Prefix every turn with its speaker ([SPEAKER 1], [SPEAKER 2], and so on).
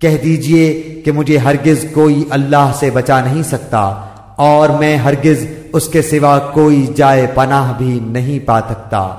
[SPEAKER 1] کہہ دیجیے کہ مجھے ہرگز کوئی اللہ سے بچا نہیں سکتا اور میں ہرگز اس کے سوا کوئی جائے پناہ بھی نہیں پا سکتا۔